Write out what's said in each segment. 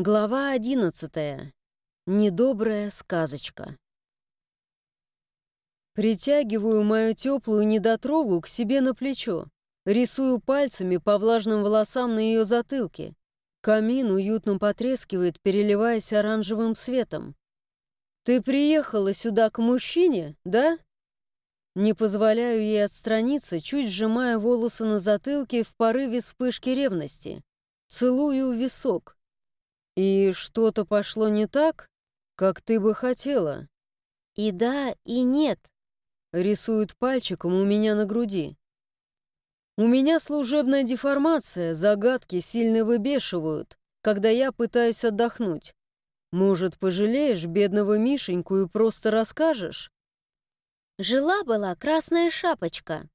Глава одиннадцатая. Недобрая сказочка. Притягиваю мою теплую недотрогу к себе на плечо, рисую пальцами по влажным волосам на ее затылке. Камин уютно потрескивает, переливаясь оранжевым светом. «Ты приехала сюда к мужчине, да?» Не позволяю ей отстраниться, чуть сжимая волосы на затылке в порыве вспышки ревности. Целую висок. «И что-то пошло не так, как ты бы хотела?» «И да, и нет», — рисует пальчиком у меня на груди. «У меня служебная деформация, загадки сильно выбешивают, когда я пытаюсь отдохнуть. Может, пожалеешь бедного Мишеньку и просто расскажешь?» Жила-была красная шапочка.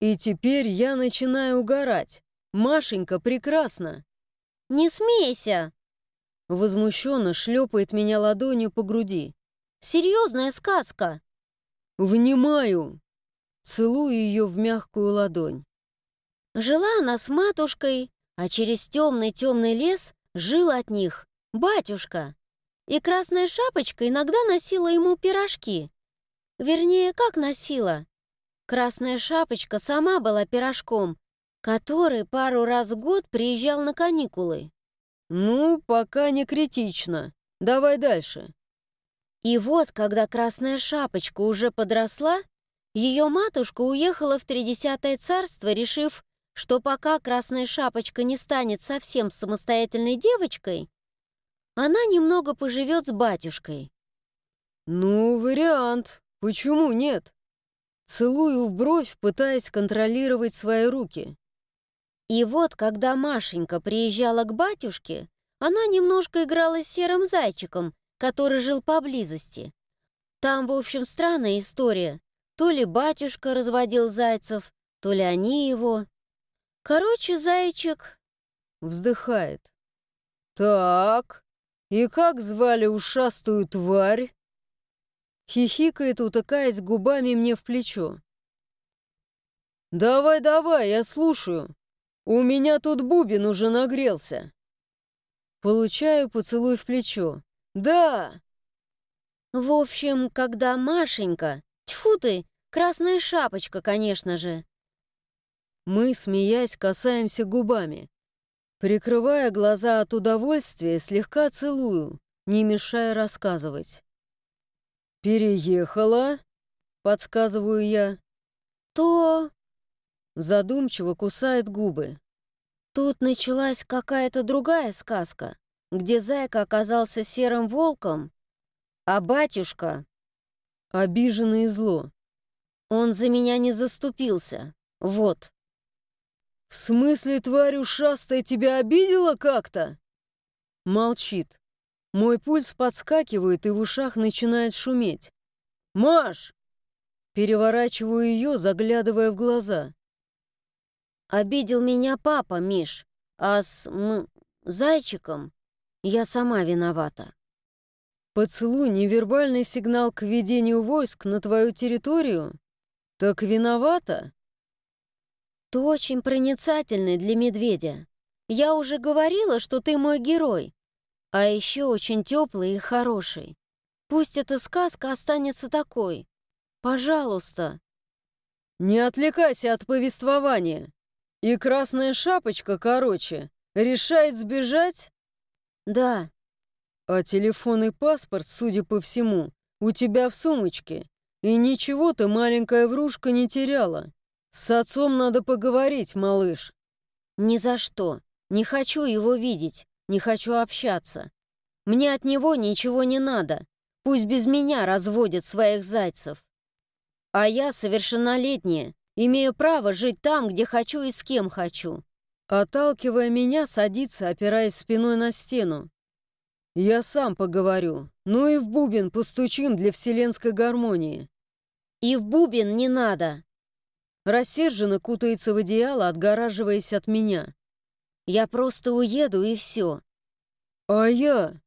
И теперь я начинаю угорать. Машенька прекрасна. «Не смейся!» Возмущенно шлепает меня ладонью по груди. «Серьезная сказка!» «Внимаю!» Целую ее в мягкую ладонь. Жила она с матушкой, а через темный-темный лес жил от них батюшка. И красная шапочка иногда носила ему пирожки. Вернее, как носила? Красная шапочка сама была пирожком, который пару раз в год приезжал на каникулы. «Ну, пока не критично. Давай дальше». И вот, когда Красная Шапочка уже подросла, ее матушка уехала в Тридесятое царство, решив, что пока Красная Шапочка не станет совсем самостоятельной девочкой, она немного поживет с батюшкой. «Ну, вариант. Почему нет?» Целую в бровь, пытаясь контролировать свои руки. И вот, когда Машенька приезжала к батюшке, она немножко играла с серым зайчиком, который жил поблизости. Там, в общем, странная история. То ли батюшка разводил зайцев, то ли они его. Короче, зайчик... Вздыхает. «Так, и как звали ушастую тварь?» Хихикает, утыкаясь губами мне в плечо. «Давай, давай, я слушаю. «У меня тут бубен уже нагрелся». Получаю поцелуй в плечо. «Да!» В общем, когда Машенька... Тьфу ты, красная шапочка, конечно же. Мы, смеясь, касаемся губами. Прикрывая глаза от удовольствия, слегка целую, не мешая рассказывать. «Переехала?» — подсказываю я. «То...» Задумчиво кусает губы. Тут началась какая-то другая сказка, где зайка оказался серым волком, а батюшка... Обиженный и зло. Он за меня не заступился. Вот. «В смысле, тварь ушастая тебя обидела как-то?» Молчит. Мой пульс подскакивает и в ушах начинает шуметь. «Маш!» Переворачиваю ее, заглядывая в глаза. Обидел меня папа, Миш, а с м, зайчиком я сама виновата. Поцелуй невербальный сигнал к введению войск на твою территорию? Так виновата? Ты очень проницательный для медведя. Я уже говорила, что ты мой герой, а еще очень теплый и хороший. Пусть эта сказка останется такой. Пожалуйста. Не отвлекайся от повествования. И красная шапочка, короче, решает сбежать? Да. А телефон и паспорт, судя по всему, у тебя в сумочке. И ничего ты, маленькая врушка, не теряла. С отцом надо поговорить, малыш. Ни за что. Не хочу его видеть, не хочу общаться. Мне от него ничего не надо. Пусть без меня разводят своих зайцев. А я совершеннолетняя, Имею право жить там, где хочу и с кем хочу. Отталкивая меня, садится, опираясь спиной на стену. Я сам поговорю. Ну и в бубен постучим для вселенской гармонии. И в бубен не надо. Рассерженно кутается в одеяло, отгораживаясь от меня. Я просто уеду и все. А я?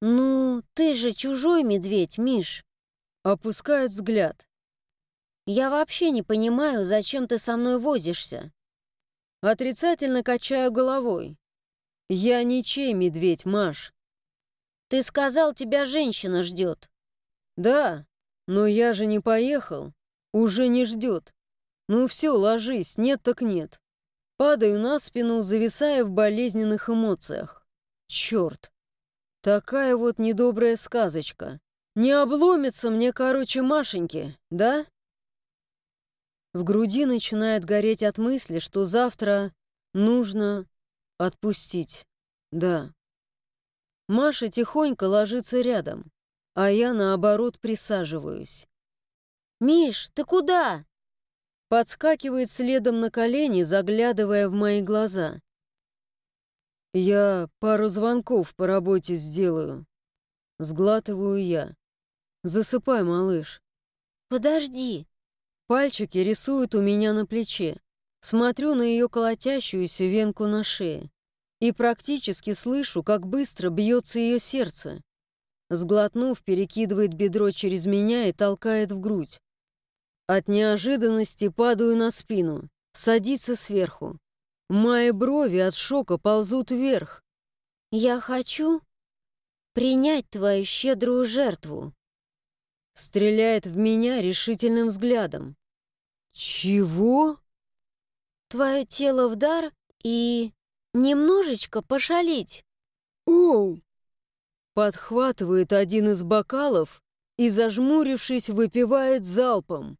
Ну, ты же чужой медведь, Миш. Опускает взгляд. Я вообще не понимаю, зачем ты со мной возишься. Отрицательно качаю головой. Я ничей медведь, Маш. Ты сказал, тебя женщина ждет. Да, но я же не поехал. Уже не ждет. Ну все, ложись, нет так нет. Падаю на спину, зависая в болезненных эмоциях. Черт. Такая вот недобрая сказочка. Не обломится мне, короче, Машеньки, да? В груди начинает гореть от мысли, что завтра нужно отпустить. Да. Маша тихонько ложится рядом, а я, наоборот, присаживаюсь. «Миш, ты куда?» Подскакивает следом на колени, заглядывая в мои глаза. «Я пару звонков по работе сделаю». Сглатываю я. «Засыпай, малыш». «Подожди». Пальчики рисуют у меня на плече. Смотрю на ее колотящуюся венку на шее и практически слышу, как быстро бьется ее сердце. Сглотнув, перекидывает бедро через меня и толкает в грудь. От неожиданности падаю на спину, садится сверху. Мои брови от шока ползут вверх. «Я хочу принять твою щедрую жертву». Стреляет в меня решительным взглядом. «Чего?» «Твое тело в дар и немножечко пошалить». «Оу!» Подхватывает один из бокалов и, зажмурившись, выпивает залпом.